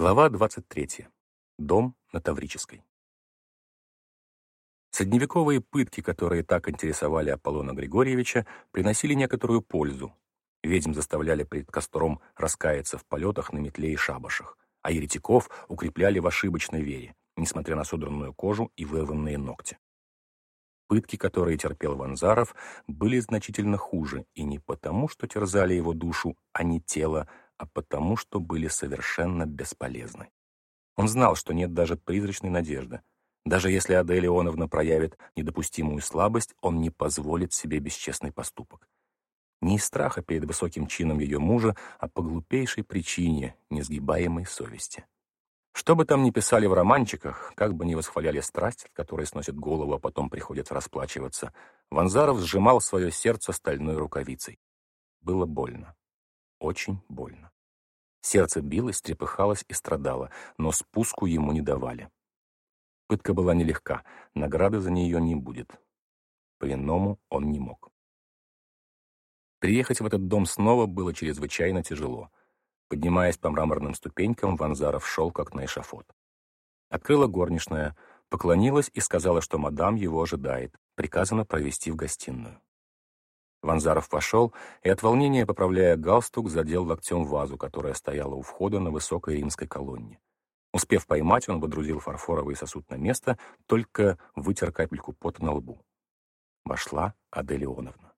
Глава 23. Дом на Таврической. Средневековые пытки, которые так интересовали Аполлона Григорьевича, приносили некоторую пользу. Ведьм заставляли перед костром раскаяться в полетах на метле и шабашах, а еретиков укрепляли в ошибочной вере, несмотря на содранную кожу и вырванные ногти. Пытки, которые терпел Ванзаров, были значительно хуже, и не потому, что терзали его душу, а не тело, а потому, что были совершенно бесполезны. Он знал, что нет даже призрачной надежды. Даже если Адель Ионовна проявит недопустимую слабость, он не позволит себе бесчестный поступок. Не из страха перед высоким чином ее мужа, а по глупейшей причине несгибаемой совести. Что бы там ни писали в романчиках, как бы ни восхваляли страсть, в которой сносит голову, а потом приходится расплачиваться, Ванзаров сжимал свое сердце стальной рукавицей. Было больно. Очень больно. Сердце билось, трепыхалось и страдало, но спуску ему не давали. Пытка была нелегка, награды за нее не будет. По-иному он не мог. Приехать в этот дом снова было чрезвычайно тяжело — Поднимаясь по мраморным ступенькам, Ванзаров шел как на эшафот. Открыла горничная, поклонилась и сказала, что мадам его ожидает, приказано провести в гостиную. Ванзаров вошел и от волнения, поправляя галстук, задел локтем вазу, которая стояла у входа на высокой римской колонне. Успев поймать, он водрузил фарфоровый сосуд на место, только вытер капельку пота на лбу. Вошла Адель Ионовна.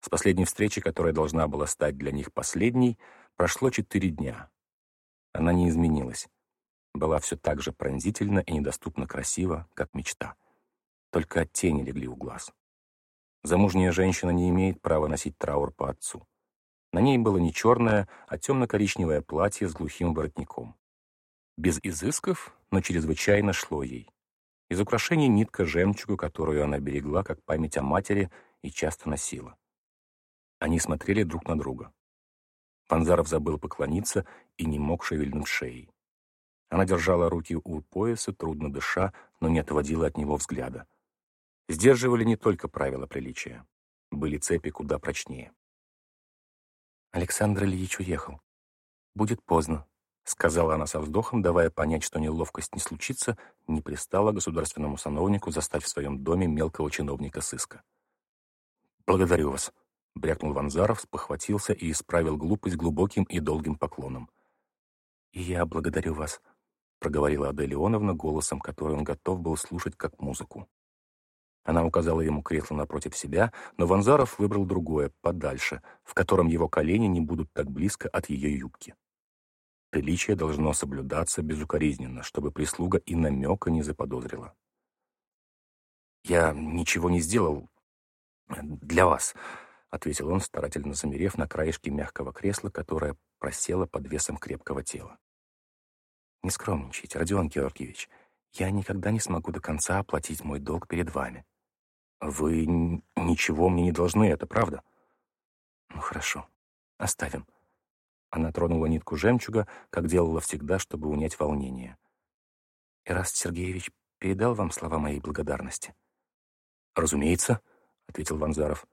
С последней встречи, которая должна была стать для них последней, Прошло четыре дня. Она не изменилась. Была все так же пронзительно и недоступно красиво, как мечта. Только тени легли у глаз. Замужняя женщина не имеет права носить траур по отцу. На ней было не черное, а темно-коричневое платье с глухим воротником. Без изысков, но чрезвычайно шло ей. Из украшений нитка жемчуга, которую она берегла как память о матери и часто носила. Они смотрели друг на друга. Панзаров забыл поклониться и не мог шевельнуть шеей. Она держала руки у пояса, трудно дыша, но не отводила от него взгляда. Сдерживали не только правила приличия. Были цепи куда прочнее. Александр Ильич уехал. «Будет поздно», — сказала она со вздохом, давая понять, что неловкость не случится, не пристала государственному сановнику застать в своем доме мелкого чиновника сыска. «Благодарю вас», — брякнул Ванзаров, спохватился и исправил глупость глубоким и долгим поклоном. «И я благодарю вас», — проговорила Адель Ионовна голосом, который он готов был слушать как музыку. Она указала ему кресло напротив себя, но Ванзаров выбрал другое, подальше, в котором его колени не будут так близко от ее юбки. Приличие должно соблюдаться безукоризненно, чтобы прислуга и намека не заподозрила. «Я ничего не сделал для вас», — ответил он, старательно замерев на краешке мягкого кресла, которое просело под весом крепкого тела. «Не скромничайте, Родион Георгиевич. Я никогда не смогу до конца оплатить мой долг перед вами». «Вы ничего мне не должны, это правда?» «Ну хорошо, оставим». Она тронула нитку жемчуга, как делала всегда, чтобы унять волнение. «Ираст Сергеевич передал вам слова моей благодарности?» «Разумеется», — ответил Ванзаров.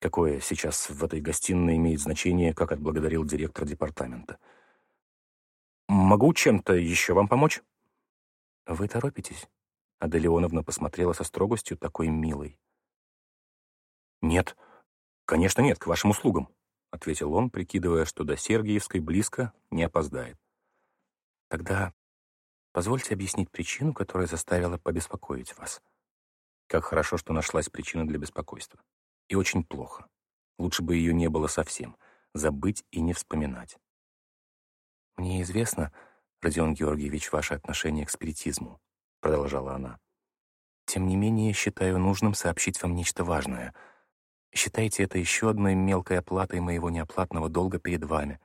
Какое сейчас в этой гостиной имеет значение, как отблагодарил директор департамента. «Могу чем-то еще вам помочь?» «Вы торопитесь?» Аделеоновна посмотрела со строгостью такой милой. «Нет, конечно нет, к вашим услугам», — ответил он, прикидывая, что до Сергиевской близко не опоздает. «Тогда позвольте объяснить причину, которая заставила побеспокоить вас». Как хорошо, что нашлась причина для беспокойства. И очень плохо. Лучше бы ее не было совсем. Забыть и не вспоминать. «Мне известно, Родион Георгиевич, ваше отношение к спиритизму», — продолжала она. «Тем не менее, считаю нужным сообщить вам нечто важное. Считайте это еще одной мелкой оплатой моего неоплатного долга перед вами».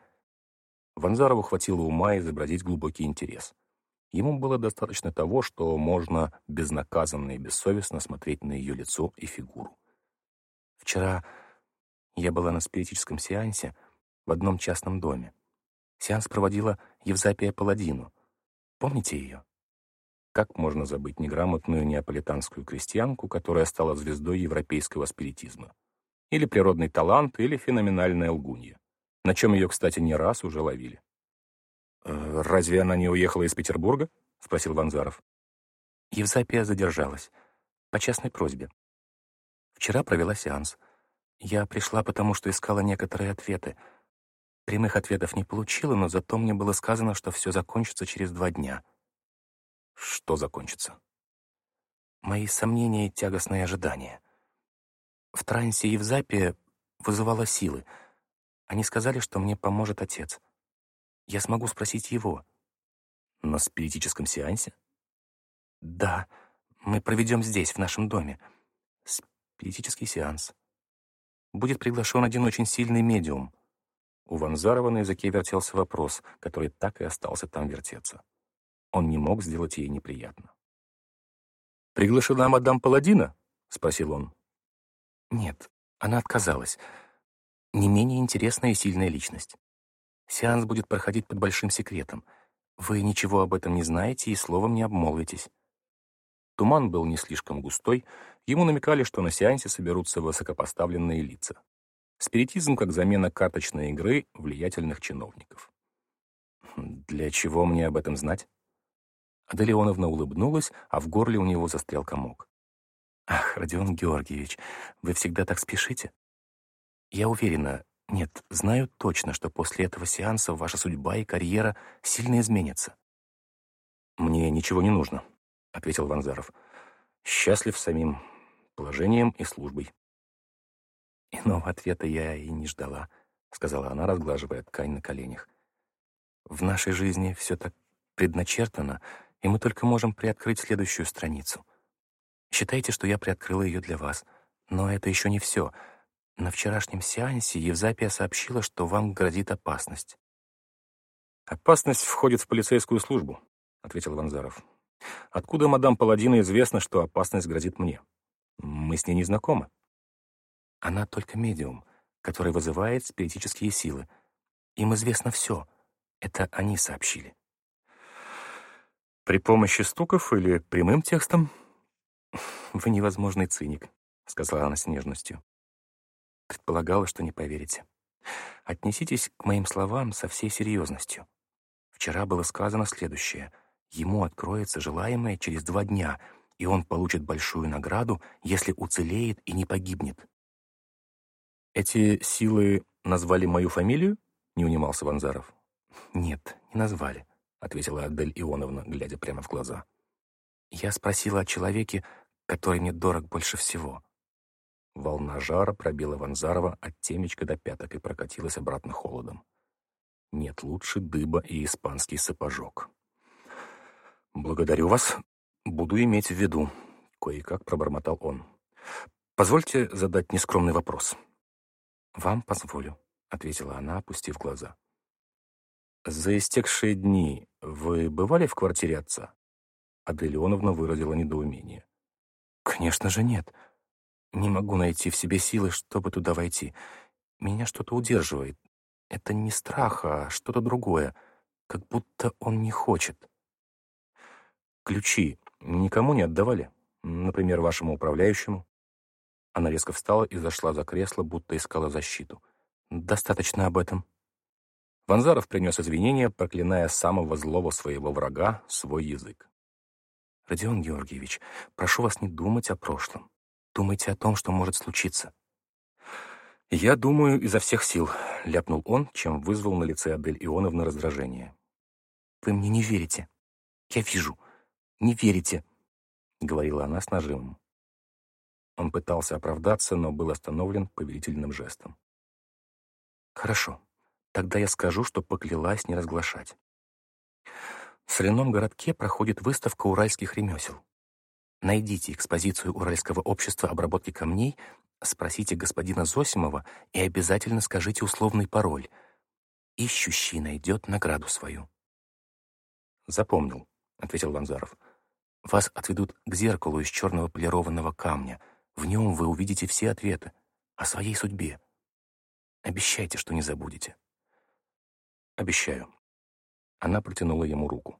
Ванзарову хватило ума изобразить глубокий интерес. Ему было достаточно того, что можно безнаказанно и бессовестно смотреть на ее лицо и фигуру. Вчера я была на спиритическом сеансе в одном частном доме. Сеанс проводила Евзапия Паладину. Помните ее? Как можно забыть неграмотную неаполитанскую крестьянку, которая стала звездой европейского спиритизма? Или природный талант, или феноменальная лгунья, на чем ее, кстати, не раз уже ловили. Э, «Разве она не уехала из Петербурга?» — спросил Ванзаров. Евзапия задержалась. По частной просьбе. Вчера провела сеанс. Я пришла потому, что искала некоторые ответы. Прямых ответов не получила, но зато мне было сказано, что все закончится через два дня. Что закончится? Мои сомнения и тягостные ожидания. В трансе Евзапия вызывала силы. Они сказали, что мне поможет отец. Я смогу спросить его. На спиритическом сеансе? Да, мы проведем здесь, в нашем доме. Спиритический сеанс. Будет приглашен один очень сильный медиум. У Ванзарова на языке вертелся вопрос, который так и остался там вертеться. Он не мог сделать ей неприятно. «Приглашена мадам Паладина?» — спросил он. «Нет, она отказалась. Не менее интересная и сильная личность. Сеанс будет проходить под большим секретом. Вы ничего об этом не знаете и словом не обмолвитесь. Туман был не слишком густой, ему намекали, что на сеансе соберутся высокопоставленные лица. Спиритизм как замена карточной игры влиятельных чиновников. «Для чего мне об этом знать?» Аделеоновна улыбнулась, а в горле у него застрял комок. «Ах, Родион Георгиевич, вы всегда так спешите?» «Я уверена, нет, знаю точно, что после этого сеанса ваша судьба и карьера сильно изменятся». «Мне ничего не нужно», — ответил Ванзаров. «Счастлив самим положением и службой». «Иного ответа я и не ждала», — сказала она, разглаживая ткань на коленях. «В нашей жизни все так предначертано, и мы только можем приоткрыть следующую страницу. Считайте, что я приоткрыла ее для вас. Но это еще не все. На вчерашнем сеансе Евзапия сообщила, что вам грозит опасность». «Опасность входит в полицейскую службу», — ответил Ванзаров. Откуда мадам Паладина известно, что опасность грозит мне? Мы с ней не знакомы. Она только медиум, который вызывает спиритические силы. Им известно все. Это они сообщили. При помощи стуков или прямым текстом? Вы невозможный циник, сказала она с нежностью. Предполагала, что не поверите. Отнеситесь к моим словам со всей серьезностью. Вчера было сказано следующее — Ему откроется желаемое через два дня, и он получит большую награду, если уцелеет и не погибнет. «Эти силы назвали мою фамилию?» — не унимался Ванзаров. «Нет, не назвали», — ответила Адель Ионовна, глядя прямо в глаза. «Я спросила о человеке, который мне дорог больше всего». Волна жара пробила Ванзарова от темечка до пяток и прокатилась обратно холодом. Нет лучше дыба и испанский сапожок. «Благодарю вас. Буду иметь в виду», — кое-как пробормотал он. «Позвольте задать нескромный вопрос». «Вам позволю», — ответила она, опустив глаза. «За истекшие дни вы бывали в квартире отца?» Адель выразила недоумение. «Конечно же нет. Не могу найти в себе силы, чтобы туда войти. Меня что-то удерживает. Это не страх, а что-то другое. Как будто он не хочет». Ключи никому не отдавали? Например, вашему управляющему?» Она резко встала и зашла за кресло, будто искала защиту. «Достаточно об этом». Ванзаров принес извинения, проклиная самого злого своего врага свой язык. «Родион Георгиевич, прошу вас не думать о прошлом. Думайте о том, что может случиться». «Я думаю изо всех сил», — ляпнул он, чем вызвал на лице Адель Ионовны раздражение. «Вы мне не верите. Я вижу не верите», — говорила она с нажимом. Он пытался оправдаться, но был остановлен повелительным жестом. «Хорошо, тогда я скажу, что поклялась не разглашать. В соляном городке проходит выставка уральских ремесел. Найдите экспозицию Уральского общества обработки камней, спросите господина Зосимова и обязательно скажите условный пароль. Ищущий найдет награду свою». «Запомнил», — ответил Ванзаров. Вас отведут к зеркалу из черного полированного камня. В нем вы увидите все ответы о своей судьбе. Обещайте, что не забудете. Обещаю. Она протянула ему руку.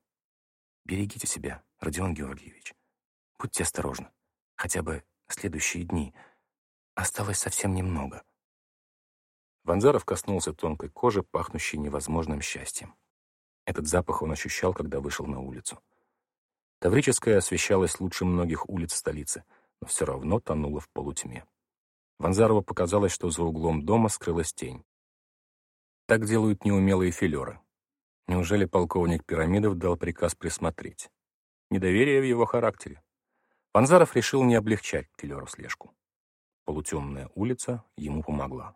Берегите себя, Родион Георгиевич. Будьте осторожны. Хотя бы следующие дни. Осталось совсем немного. Ванзаров коснулся тонкой кожи, пахнущей невозможным счастьем. Этот запах он ощущал, когда вышел на улицу. Таврическая освещалась лучше многих улиц столицы, но все равно тонула в полутьме. Ванзарову показалось, что за углом дома скрылась тень. Так делают неумелые филеры. Неужели полковник Пирамидов дал приказ присмотреть? Недоверие в его характере. Ванзаров решил не облегчать филеру слежку. Полутемная улица ему помогла.